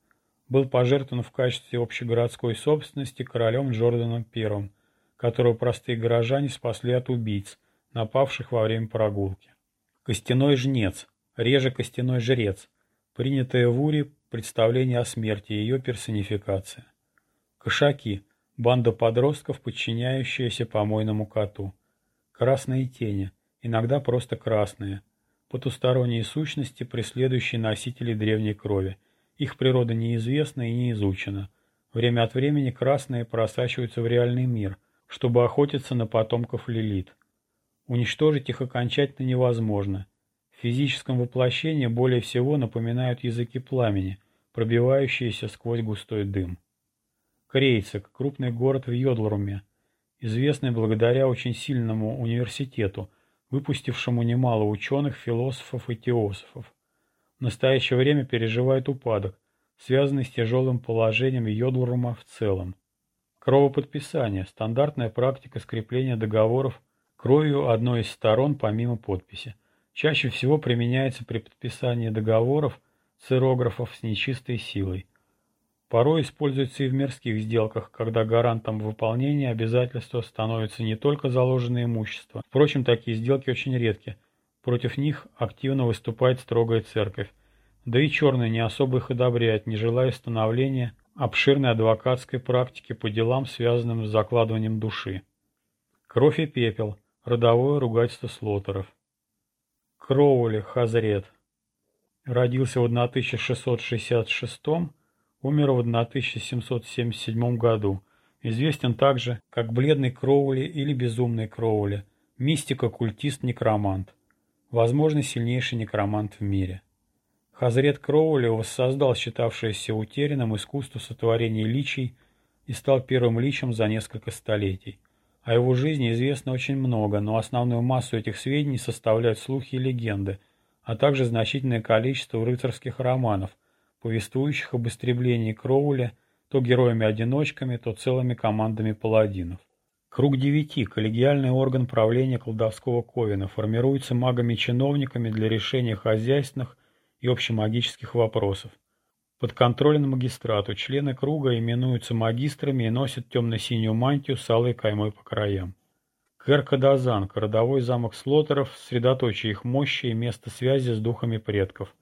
Был пожертвован в качестве общегородской собственности королем Джорданом I, которого простые горожане спасли от убийц, напавших во время прогулки. Костяной жнец, реже костяной жрец – Принятое в Уре представление о смерти и ее персонификация. Кошаки – банда подростков, подчиняющаяся помойному коту. Красные тени, иногда просто красные. Потусторонние сущности, преследующие носителей древней крови. Их природа неизвестна и не изучена. Время от времени красные просачиваются в реальный мир, чтобы охотиться на потомков Лилит. Уничтожить их окончательно невозможно – в физическом воплощении более всего напоминают языки пламени, пробивающиеся сквозь густой дым. Крейцек – крупный город в Йодлруме, известный благодаря очень сильному университету, выпустившему немало ученых, философов и теософов. В настоящее время переживает упадок, связанный с тяжелым положением Йодлрума в целом. Кровоподписание – стандартная практика скрепления договоров кровью одной из сторон помимо подписи – чаще всего применяется при подписании договоров цирографов с нечистой силой. Порой используется и в мирских сделках, когда гарантом выполнения обязательства становится не только заложенное имущество. Впрочем, такие сделки очень редки. Против них активно выступает строгая церковь. Да и черные не особо их одобряют, не желая становления обширной адвокатской практики по делам, связанным с закладыванием души. Кровь и пепел. Родовое ругательство слотеров. Кроули Хазрет. Родился в 1666, умер в 1777 году. Известен также как Бледный Кроули или Безумный Кроули, мистик-оккультист-некромант. Возможно, сильнейший некромант в мире. Хазрет Кроули воссоздал считавшееся утерянным искусство сотворения личий и стал первым личем за несколько столетий. О его жизни известно очень много, но основную массу этих сведений составляют слухи и легенды, а также значительное количество рыцарских романов, повествующих об истреблении Кроуля то героями-одиночками, то целыми командами паладинов. Круг девяти, коллегиальный орган правления колдовского ковена, формируется магами-чиновниками для решения хозяйственных и общемагических вопросов. Подконтролен магистрату, члены круга именуются магистрами и носят темно-синюю мантию с алой каймой по краям. Керкадазан, родовой замок слотеров, средоточие их мощи и место связи с духами предков.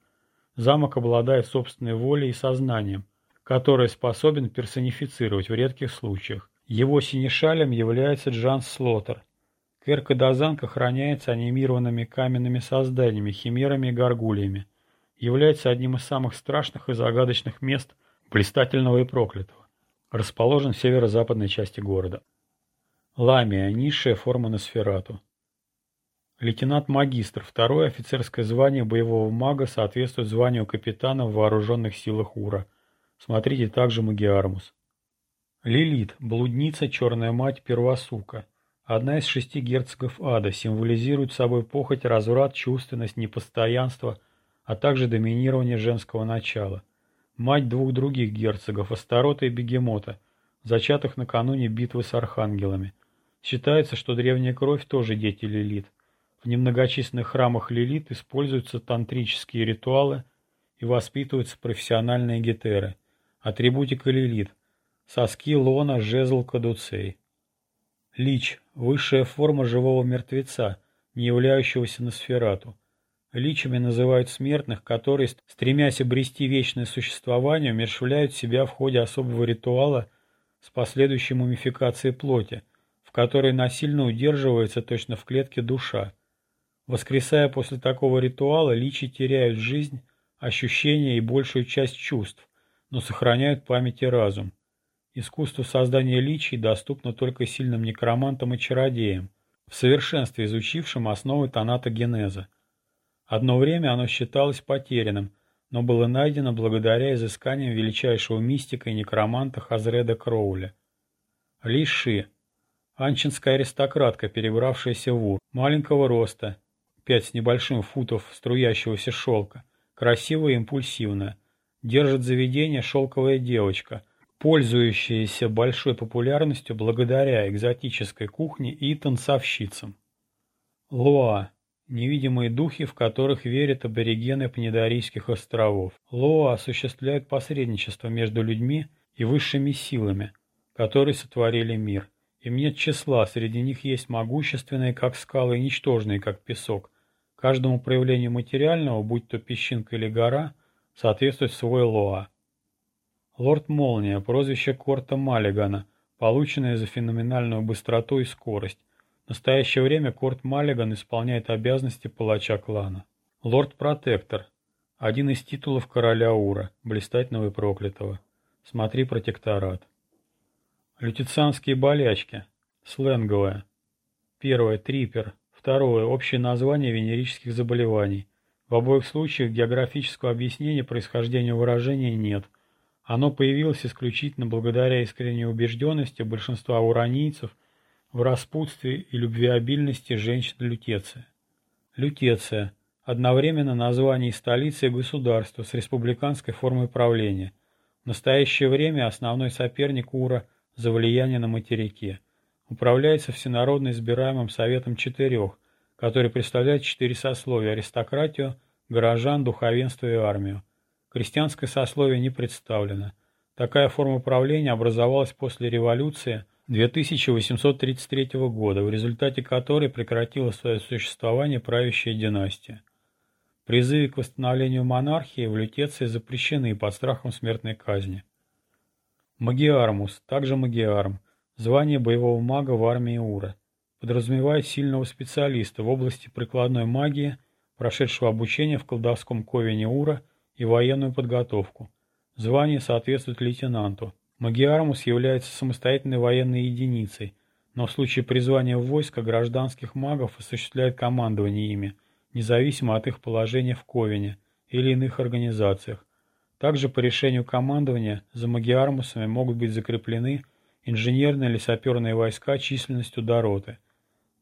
Замок обладает собственной волей и сознанием, которое способен персонифицировать в редких случаях. Его синешалем является Джан Слотер. Керкадазанг охраняется анимированными каменными созданиями, химерами и горгульями. Является одним из самых страшных и загадочных мест блистательного и проклятого. Расположен в северо-западной части города. Ламия – низшая форма Носферату. Лейтенант-магистр – второе офицерское звание боевого мага соответствует званию капитана в вооруженных силах Ура. Смотрите также Магиармус. Лилит – блудница, черная мать, первосука. Одна из шести герцогов ада, символизирует собой похоть, разврат, чувственность, непостоянство, а также доминирование женского начала. Мать двух других герцогов – Астарота и Бегемота, зачатых накануне битвы с архангелами. Считается, что древняя кровь тоже дети Лилит. В немногочисленных храмах Лилит используются тантрические ритуалы и воспитываются профессиональные гетеры. Атрибутика Лилит – соски, лона, жезл, кадуцей. Лич – высшая форма живого мертвеца, не являющегося на сферату. Личами называют смертных, которые, стремясь обрести вечное существование, умершвляют себя в ходе особого ритуала с последующей мумификацией плоти, в которой насильно удерживается точно в клетке душа. Воскресая после такого ритуала, личи теряют жизнь, ощущения и большую часть чувств, но сохраняют память и разум. Искусство создания личий доступно только сильным некромантам и чародеям, в совершенстве изучившим основы тонатогенеза. Одно время оно считалось потерянным, но было найдено благодаря изысканиям величайшего мистика и некроманта Хазреда Кроуля. Ли Ши – анчинская аристократка, перебравшаяся в Ур, маленького роста, пять с небольшим футов струящегося шелка, красивая и импульсивная. Держит заведение шелковая девочка, пользующаяся большой популярностью благодаря экзотической кухне и танцовщицам. Лоа – невидимые духи, в которых верят аборигены Пнедорийских островов. Лоа осуществляют посредничество между людьми и высшими силами, которые сотворили мир. Им нет числа, среди них есть могущественные, как скалы, и ничтожные, как песок, Каждому проявлению материального, будь то песчинка или гора, соответствует свой лоа. Лорд Молния, прозвище Корта Маллигана, полученное за феноменальную быстроту и скорость. В настоящее время Корт Маллиган исполняет обязанности палача клана. Лорд Протектор, один из титулов короля Ура, блистательного и проклятого. Смотри протекторат. Лютицианские болячки. Сленговая. Первое. Трипер. Второе. Общее название венерических заболеваний. В обоих случаях географического объяснения происхождения выражения нет. Оно появилось исключительно благодаря искренней убежденности большинства уранийцев в распутстве и любвеобильности женщин Лютеция. Лютеция – одновременно название столицы и государства с республиканской формой правления. В настоящее время основной соперник Ура за влияние на материке – управляется всенародно избираемым Советом Четырех, который представляет четыре сословия – аристократию, горожан, духовенство и армию. Крестьянское сословие не представлено. Такая форма правления образовалась после революции 2833 года, в результате которой прекратила свое существование правящая династия. Призывы к восстановлению монархии в Лютеции запрещены под страхом смертной казни. Магиармус, также Магиарм, Звание боевого мага в армии Ура. Подразумевает сильного специалиста в области прикладной магии, прошедшего обучение в колдовском ковене Ура и военную подготовку. Звание соответствует лейтенанту. Магиармус является самостоятельной военной единицей, но в случае призвания в войско гражданских магов осуществляет командование ими, независимо от их положения в ковене или иных организациях. Также по решению командования за магиармусами могут быть закреплены инженерные или саперные войска численностью до роты.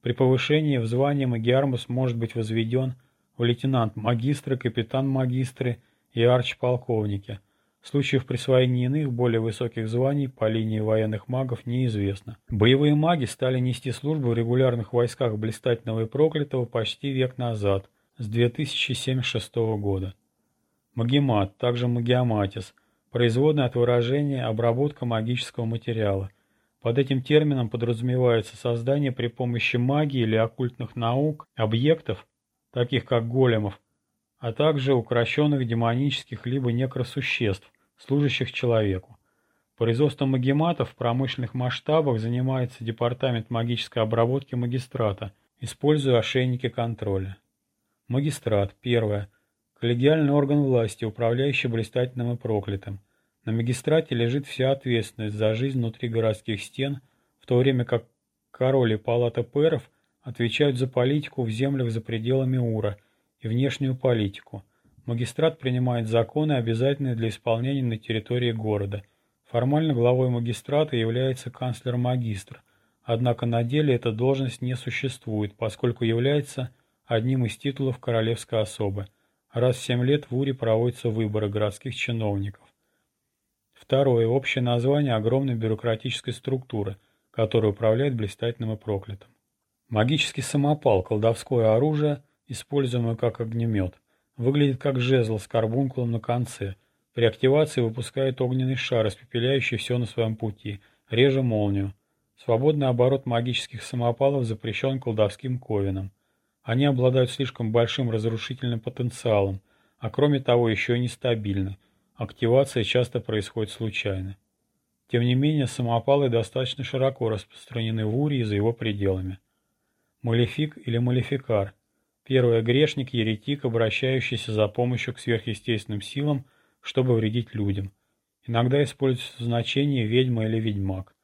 При повышении в звании Магиармус может быть возведен в лейтенант-магистры, капитан-магистры и арч-полковники. Случаев присвоения иных, более высоких званий по линии военных магов неизвестно. Боевые маги стали нести службу в регулярных войсках Блистательного и Проклятого почти век назад, с 2076 года. Магемат, также Магиаматис – производная от выражения «обработка магического материала». Под этим термином подразумевается создание при помощи магии или оккультных наук объектов, таких как големов, а также укращенных демонических либо некросуществ, служащих человеку. Производством магематов в промышленных масштабах занимается Департамент магической обработки магистрата, используя ошейники контроля. Магистрат. Первое. коллегиальный орган власти, управляющий блистательным и проклятым. На магистрате лежит вся ответственность за жизнь внутри городских стен, в то время как король и палата пэров отвечают за политику в землях за пределами Ура и внешнюю политику. Магистрат принимает законы, обязательные для исполнения на территории города. Формально главой магистрата является канцлер-магистр, однако на деле эта должность не существует, поскольку является одним из титулов королевской особы. Раз в семь лет в Уре проводятся выборы городских чиновников. Второе. Общее название огромной бюрократической структуры, которая управляет блистательным и проклятым. Магический самопал – колдовское оружие, используемое как огнемет. Выглядит как жезл с карбункулом на конце. При активации выпускает огненный шар, испепеляющий все на своем пути, реже молнию. Свободный оборот магических самопалов запрещен колдовским ковином. Они обладают слишком большим разрушительным потенциалом, а кроме того еще и нестабильны – Активация часто происходит случайно. Тем не менее, самопалы достаточно широко распространены в Уре и за его пределами. Малефик или Малефикар – первый грешник, еретик, обращающийся за помощью к сверхъестественным силам, чтобы вредить людям. Иногда используется в значении ведьма или ведьмак.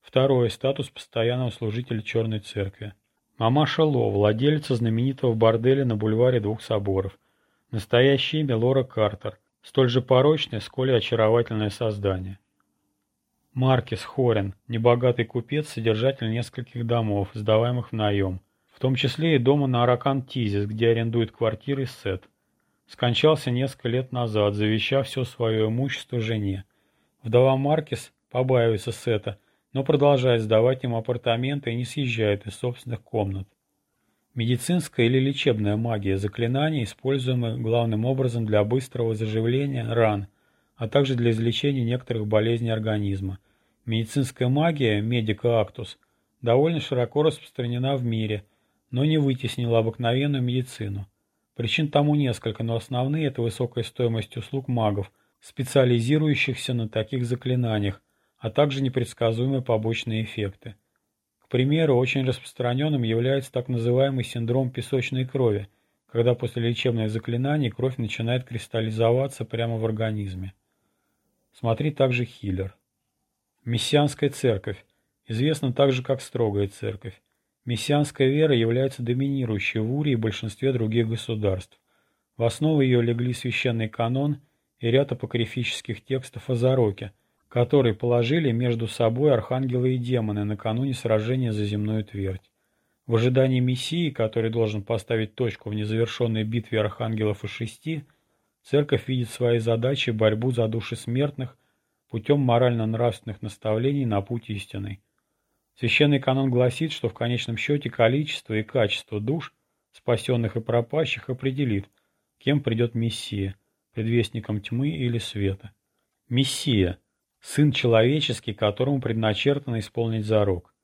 Второе – статус постоянного служителя Черной Церкви. Мамаша Ло – владелица знаменитого борделя на бульваре Двух Соборов. Настоящее имя Лора Картер – столь же порочное, сколь и очаровательное создание. Маркис Хорен, небогатый купец, содержатель нескольких домов, сдаваемых в наем, в том числе и дома на Аракан-Тизис, где арендует квартиры Сет. Скончался несколько лет назад, завещав все свое имущество жене. Вдова Маркис побаивается Сета, но продолжает сдавать им апартаменты и не съезжает из собственных комнат. Медицинская или лечебная магия заклинаний, используемые главным образом для быстрого заживления ран, а также для излечения некоторых болезней организма. Медицинская магия, медика актус, довольно широко распространена в мире, но не вытеснила обыкновенную медицину. Причин тому несколько, но основные – это высокая стоимость услуг магов, специализирующихся на таких заклинаниях, а также непредсказуемые побочные эффекты. К примеру, очень распространенным является так называемый синдром песочной крови, когда после лечебных заклинаний кровь начинает кристаллизоваться прямо в организме. Смотри также Хиллер. Мессианская церковь. Известна также как строгая церковь. Мессианская вера является доминирующей в Уре и большинстве других государств. В основу ее легли священный канон и ряд апокрифических текстов о Зароке, который положили между собой архангелы и демоны накануне сражения за земную твердь. В ожидании Мессии, который должен поставить точку в незавершенной битве архангелов и шести, церковь видит своей задачей борьбу за души смертных путем морально-нравственных наставлений на путь истинный. Священный канон гласит, что в конечном счете количество и качество душ, спасенных и пропащих, определит, кем придет Мессия, предвестником тьмы или света. Мессия – Сын человеческий, которому предначертано исполнить зарок.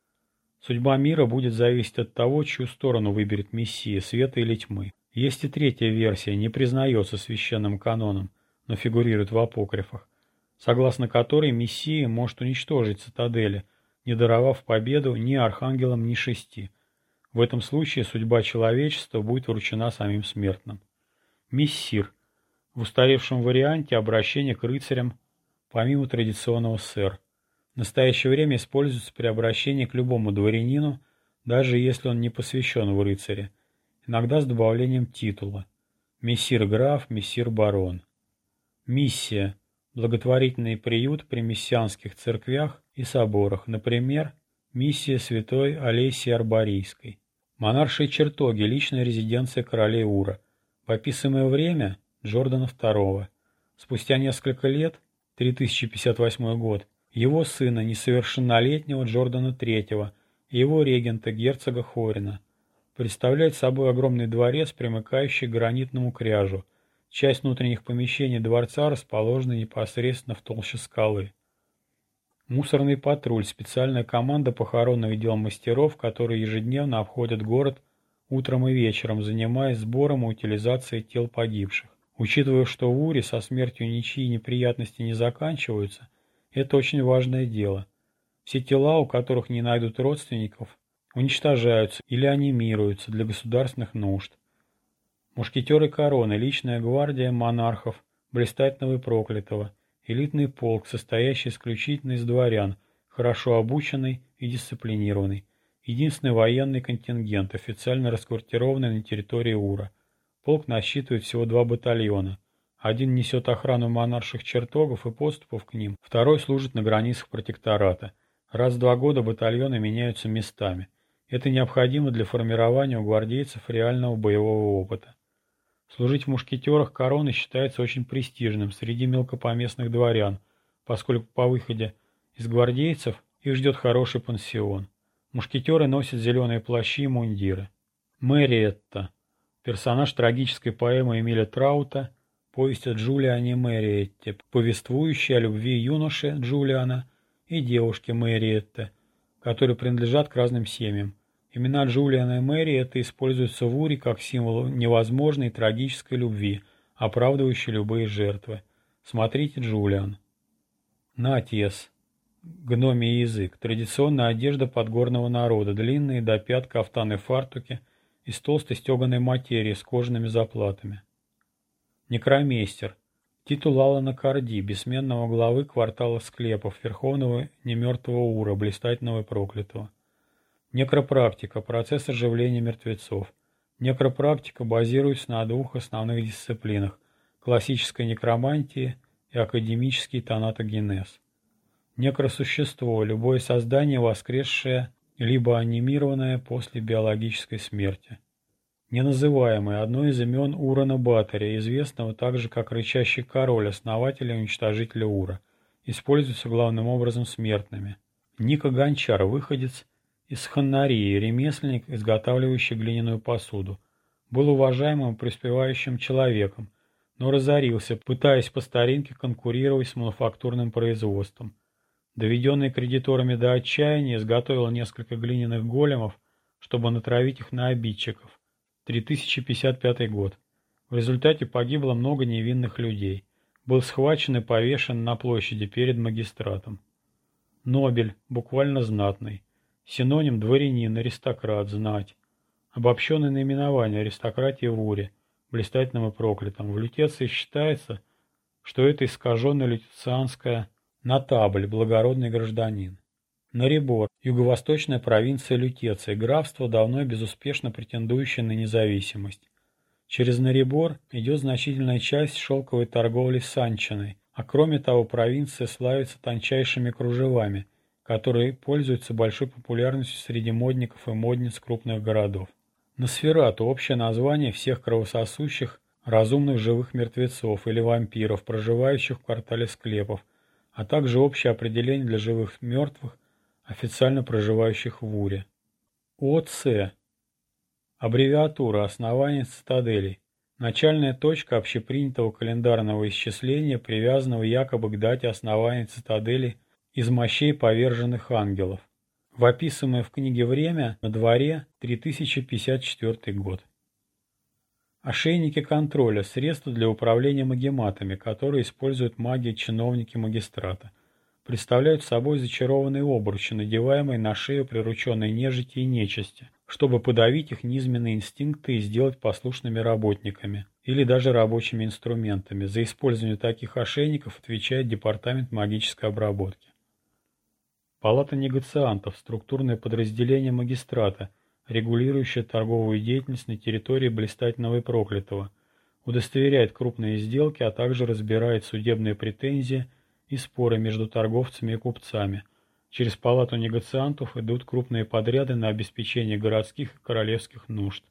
Судьба мира будет зависеть от того, чью сторону выберет Мессия, света или тьмы. Есть и третья версия, не признается священным каноном, но фигурирует в апокрифах, согласно которой Мессия может уничтожить цитадели, не даровав победу ни архангелам, ни шести. В этом случае судьба человечества будет вручена самим смертным. Мессир. В устаревшем варианте обращение к рыцарям помимо традиционного «сэр». В настоящее время используется при обращении к любому дворянину, даже если он не посвящен в рыцаре, иногда с добавлением титула «мессир-граф», «мессир-барон». Миссия – благотворительный приют при мессианских церквях и соборах, например, миссия святой Олесии Арборийской. Монаршие чертоги – личная резиденция королей Ура. В описываемое время – Джордана II. Спустя несколько лет 3058 год, его сына, несовершеннолетнего Джордана III, и его регента, герцога Хорина. Представляет собой огромный дворец, примыкающий к гранитному кряжу. Часть внутренних помещений дворца расположена непосредственно в толще скалы. Мусорный патруль – специальная команда похоронных дел мастеров, которые ежедневно обходят город утром и вечером, занимаясь сбором и утилизацией тел погибших. Учитывая, что в Уре со смертью ничьи неприятности не заканчиваются, это очень важное дело. Все тела, у которых не найдут родственников, уничтожаются или анимируются для государственных нужд. Мушкетеры короны, личная гвардия монархов, блистательного и проклятого, элитный полк, состоящий исключительно из дворян, хорошо обученный и дисциплинированный, единственный военный контингент, официально расквартированный на территории Ура. Полк насчитывает всего два батальона. Один несет охрану монарших чертогов и поступов к ним, второй служит на границах протектората. Раз в два года батальоны меняются местами. Это необходимо для формирования у гвардейцев реального боевого опыта. Служить в мушкетерах короны считается очень престижным среди мелкопоместных дворян, поскольку по выходе из гвардейцев их ждет хороший пансион. Мушкетеры носят зеленые плащи и мундиры. Мэриетта. Персонаж трагической поэмы Эмиля Траута, повесть о Джулиане Мэриетте, повествующая о любви юноши Джулиана и девушки Мэриетте, которые принадлежат к разным семьям. Имена Джулиана и Мэри это используются в Уре как символ невозможной трагической любви, оправдывающей любые жертвы. Смотрите Джулиан. Натьес. Гномий язык. Традиционная одежда подгорного народа. Длинные до пят кафтаны фартуки из толстой стеганой материи с кожаными заплатами. Некромейстер. Титул Алана Карди, бессменного главы квартала склепов, верховного немертвого Ура, блистательного и проклятого. Некропрактика – процесс оживления мертвецов. Некропрактика базируется на двух основных дисциплинах – классической некромантии и академический тонатогенез. Некросущество – любое создание, воскресшее, либо анимированное после биологической смерти. Неназываемое – одно из имен Урана Батаря, известного также как рычащий король, основатель и уничтожитель Ура. Используется главным образом смертными. Ника Гончар – выходец из Ханнарии, ремесленник, изготавливающий глиняную посуду. Был уважаемым преуспевающим человеком, но разорился, пытаясь по старинке конкурировать с мануфактурным производством. Доведенный кредиторами до отчаяния, изготовил несколько глиняных големов, чтобы натравить их на обидчиков. 3055 год. В результате погибло много невинных людей. Был схвачен и повешен на площади перед магистратом. Нобель, буквально знатный. Синоним дворянин, аристократ, знать. Обобщенное наименование аристократии в Уре, блистательном и проклятом. В лютеции считается, что это искаженное лютецианское натабль, благородный гражданин. Нарибор, юго-восточная провинция Лютеции, графство, давно и безуспешно претендующее на независимость. Через Нарибор идет значительная часть шелковой торговли с Санчиной, а кроме того провинция славится тончайшими кружевами – который пользуется большой популярностью среди модников и модниц крупных городов. Носферату – общее название всех кровососущих, разумных живых мертвецов или вампиров, проживающих в квартале склепов, а также общее определение для живых мертвых, официально проживающих в Уре. ОЦ – аббревиатура основания цитаделей, начальная точка общепринятого календарного исчисления, привязанного якобы к дате основания цитаделей из мощей поверженных ангелов. В описанное в книге «Время» на дворе 3054 год. Ошейники контроля – средства для управления магематами, которые используют маги чиновники магистрата. Представляют собой зачарованные обручи, надеваемые на шею прирученной нежити и нечисти, чтобы подавить их низменные инстинкты и сделать послушными работниками или даже рабочими инструментами. За использование таких ошейников отвечает Департамент магической обработки. Палата негациантов – структурное подразделение магистрата, регулирующее торговую деятельность на территории блистательного и проклятого, удостоверяет крупные сделки, а также разбирает судебные претензии и споры между торговцами и купцами. Через палату негациантов идут крупные подряды на обеспечение городских и королевских нужд.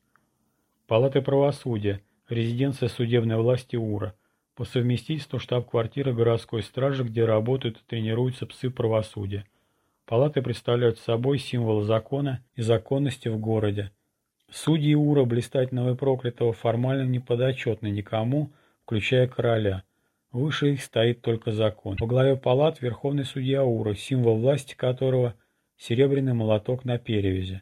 Палата правосудия – резиденция судебной власти УРА – по совместительству штаб-квартира городской стражи, где работают и тренируются псы правосудия. Палаты представляют собой символ закона и законности в городе. Судьи Ура, блистательного и проклятого, формально не подотчетны никому, включая короля. Выше их стоит только закон. Во главе палат верховный судья Ура, символ власти которого – серебряный молоток на перевязи.